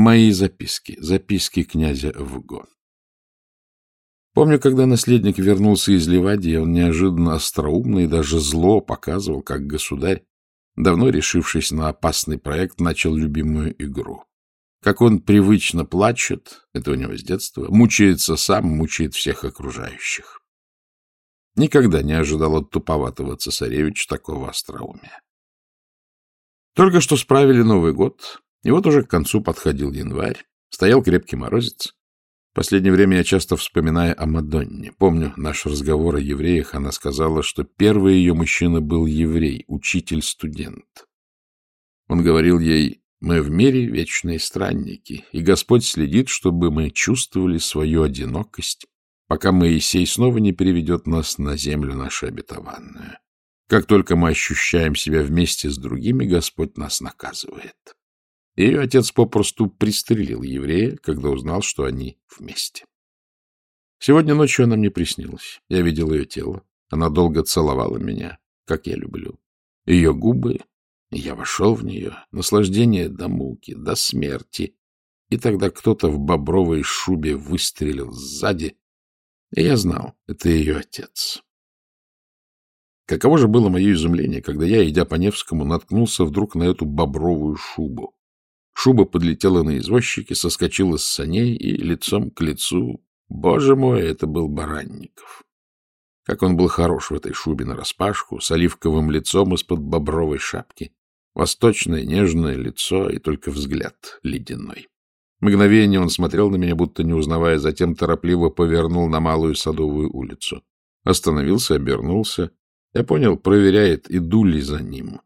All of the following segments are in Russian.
Мои записки, записки князя Вго. Помню, когда наследник вернулся из Ливадии, он неожиданно остроумно и даже зло показывал, как государь, давно решившись на опасный проект, начал любимую игру. Как он привычно плачет, это у него с детства, мучается сам, мучает всех окружающих. Никогда не ожидал от туповатого цесаревича такого остроумия. Только что справили Новый год, и вот уже к концу подходил январь, стоял крепкий морозец. В последнее время я часто вспоминаю о Мадонне. Помню наш разговор о евреях, она сказала, что первый ее мужчина был еврей, учитель-студент. Он говорил ей, мы в мире вечные странники, и Господь следит, чтобы мы чувствовали свою одинокость, пока Моисей снова не переведет нас на землю нашу обетованную. Как только мы ощущаем себя вместе с другими, Господь нас наказывает. Ее отец попросту пристрелил еврея, когда узнал, что они вместе. Сегодня ночью она мне приснилась. Я видел ее тело. Она долго целовала меня, как я люблю. Ее губы, я вошел в нее. Наслаждение до муки, до смерти. И тогда кто-то в бобровой шубе выстрелил сзади, и я знал, это ее отец. Каково же было мое изумление, когда я, идя по Невскому, наткнулся вдруг на эту бобровую шубу. Шуба подлетела на извозчике, соскочила с саней и лицом к лицу. Боже мой, это был Баранников. Как он был хорош в этой шубе нараспашку, с оливковым лицом из-под бобровой шапки. Восточное нежное лицо и только взгляд ледяной. Мгновение он смотрел на меня, будто не узнавая, затем торопливо повернул на Малую Садовую улицу. Остановился, обернулся. Я понял, проверяет, иду ли за ним.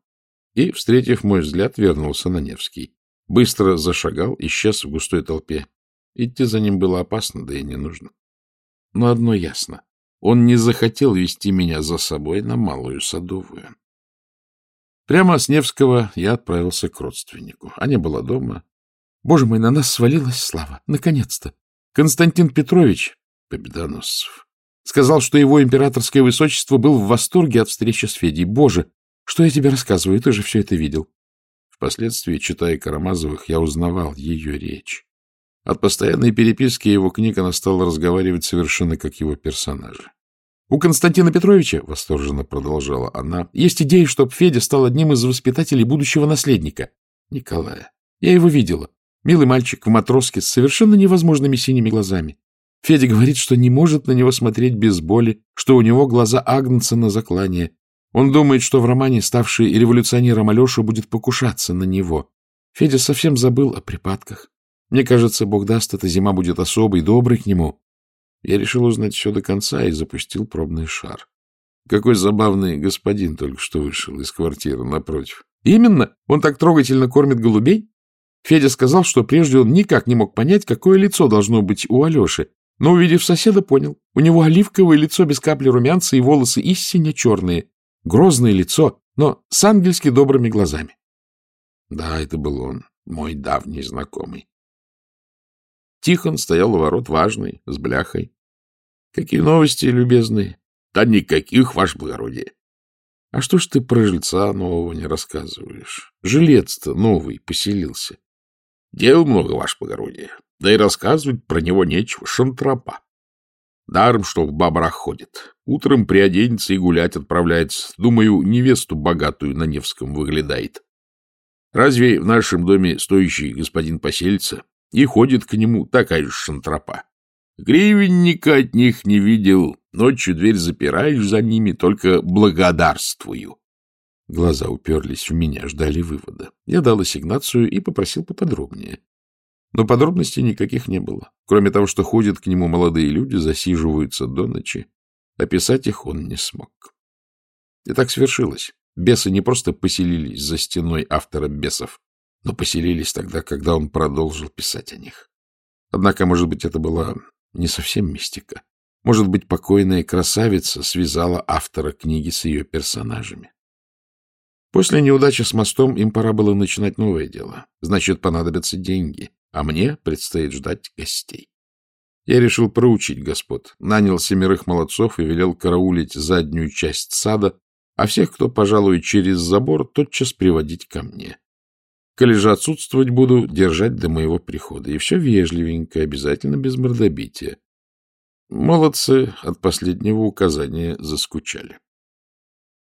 И, встретив мой взгляд, вернулся на Невский. Быстро зашагал, исчез в густой толпе. Идти за ним было опасно, да и не нужно. Но одно ясно. Он не захотел вести меня за собой на Малую Садовую. Прямо с Невского я отправился к родственнику. Аня была дома. Боже мой, на нас свалилась слава. Наконец-то. Константин Петрович, Победоносцев, сказал, что его императорское высочество был в восторге от встречи с Федей. Боже, что я тебе рассказываю, ты же все это видел. Впоследствии, читая Карамазовых, я узнавал ее речь. От постоянной переписки его книг она стала разговаривать совершенно как его персонажи. «У Константина Петровича, — восторженно продолжала она, — есть идея, чтобы Федя стал одним из воспитателей будущего наследника. Николая. Я его видела. Милый мальчик в матроске с совершенно невозможными синими глазами. Федя говорит, что не может на него смотреть без боли, что у него глаза Агнца на заклание, он думает, что в романе ставший революционером Алеша будет покушаться на него. Федя совсем забыл о припадках. Мне кажется, Бог даст, эта зима будет особой, доброй к нему. Я решил узнать все до конца и запустил пробный шар. Какой забавный господин только что вышел из квартиры напротив. Именно, он так трогательно кормит голубей. Федя сказал, что прежде он никак не мог понять, какое лицо должно быть у Алеши, но, увидев соседа, понял. У него оливковое лицо без капли румянца и волосы истинно черные грозное лицо, но с ангельски добрыми глазами. Да, это был он, мой давний знакомый. Тихон стоял у ворот важный, с бляхой. — Какие новости, любезные? — Да никаких, ваше благородие. — А что ж ты про жильца нового не рассказываешь? Жилец-то новый поселился. — Дел много, ваше благородие. Да и рассказывать про него нечего, шантропа. Даром, что в бабрах ходит. Утром приоденется и гулять отправляется. Думаю, невесту богатую на Невском выглядает. Разве в нашем доме стоящий господин поселится и ходит к нему такая же шантропа? Гривенника от них не видел. Ночью дверь запираешь за ними, только благодарствую. Глаза уперлись в меня, ждали вывода. Я дал ассигнацию и попросил поподробнее. Но подробностей никаких не было. Кроме того, что ходят к нему молодые люди, засиживаются до ночи. Описать их он не смог. И так свершилось. Бесы не просто поселились за стеной автора бесов, но поселились тогда, когда он продолжил писать о них. Однако, может быть, это была не совсем мистика. Может быть, покойная красавица связала автора книги с ее персонажами. После неудачи с мостом им пора было начинать новое дело. Значит, понадобятся деньги а мне предстоит ждать гостей. Я решил проучить господ, нанял семерых молодцов и велел караулить заднюю часть сада, а всех, кто пожалуй через забор, тотчас приводить ко мне. Коли же отсутствовать буду, держать до моего прихода. И все вежливенько, обязательно без мордобития. Молодцы от последнего указания заскучали.